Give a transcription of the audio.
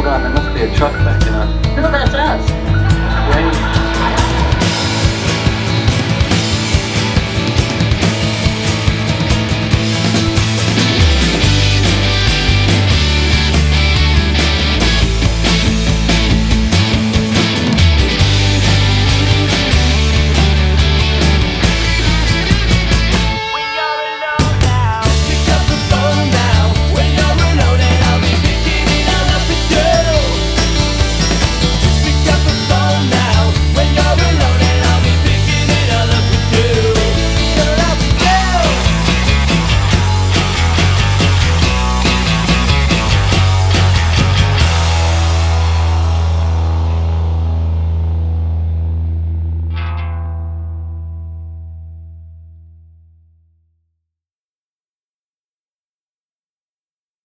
hold on, there must be a truck back in us.